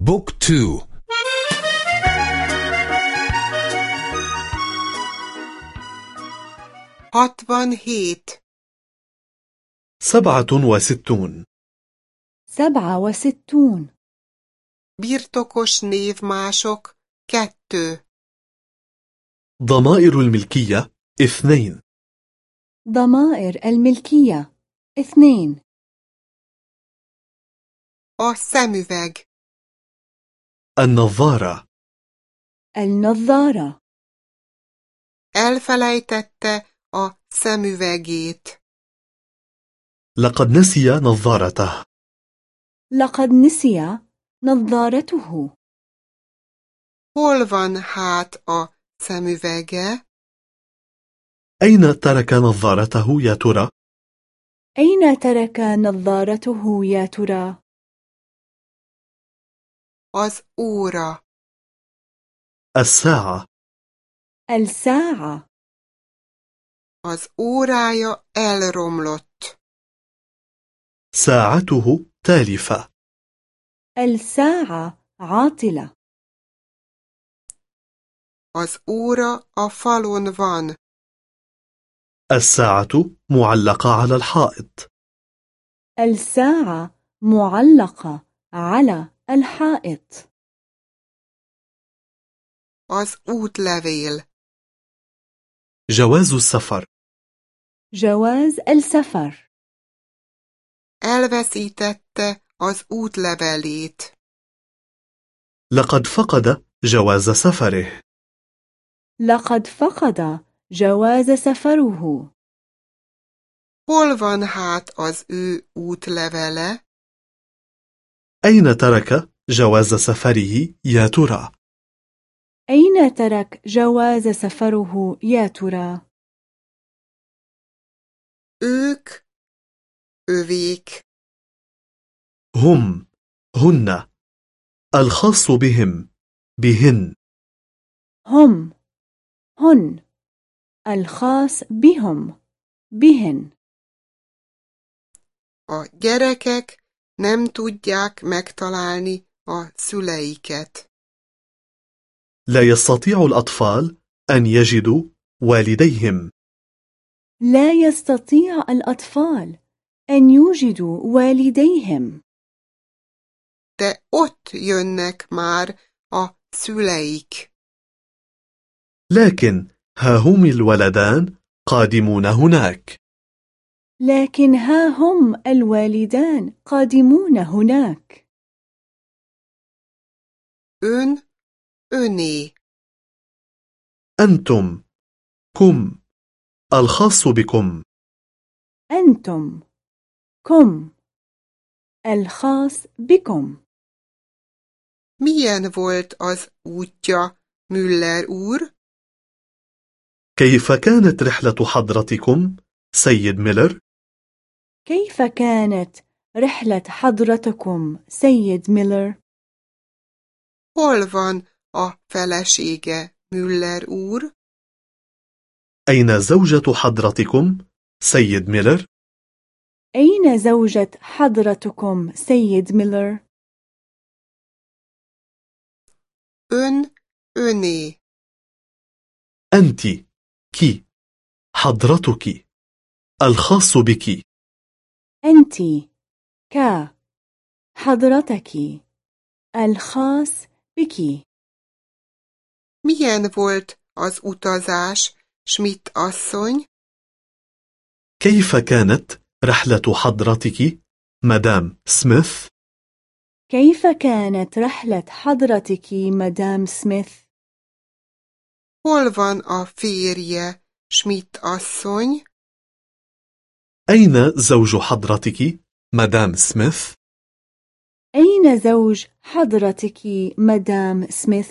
Book two. Hatvanhét سبعة وستون. سبعة وستون. Birtokos névmások kettő. ضمائر الملكية اثنين. ضمائر الملكية اثنين. A szemüveg, النظارة النظارة elfelejtette a szemüvegét. لقد نسي نظارته لقد نسي نظارته Hol van hát a szemüvege? أين ترك نظارته يا ترى؟ أين ترك نظارته يا ترى؟ Az óra, الساعة الساعة az órája elromlott. ساعته تالفة الساعة عاطلة Az óra a falon van. الساعة معلقة على الحائط الساعة معلقة على الحائط. Az útlevél, جواز السفر. جواز السفر. Elveszítette az útlevelét. لقد فقد جواز سفره. لقد فقد جواز سفره. Hol van hát az ő útlevele? أين ترك جواز سفره يا ترى؟ أين ترك جواز سفره يا ترى؟ Ők, övék, هم هن. الخاص بهم بهن. هم هن. الخاص بهم بهن. A gyerekek nem tudják megtalálni a szüleiket. لا يستطيع الأطفال أن يجدوا والديهم لا يستطيع الأطفال أن يوجدوا والديهم De ott jönnek már a szüleik. لكن ها هم الولدان قادمون هناك لكن ها هم الوالدان قادمون هناك Ön, öné. أنتم كم الخاص بكم أنتم كم الخاص بكم Milyen volt az útja, Müller úr? كيف كانت رحلة حضرتكم سيد ميلر؟ كيف كانت رحلة حضرتكم سيد ميلر؟ Hol van a felesége, Müller úr? أين زوجة حضرتكم سيد ميلر؟ أين زوجة حضرتكم سيد ميلر؟ Ön, öné. أنت كي حضرتك الخاص بك أنت ك حضرتك الخاص بك Milyen volt az utazás, Schmidt asszony? كيف كانت رحلة حضرتك مدام سميث؟ كيف كانت رحلة حضرتك مدام سميث؟ Hol van a férje, Schmidt asszony? أين زوج حضرتك مدام سميث؟ أين زوج حضرتك مدام سميث؟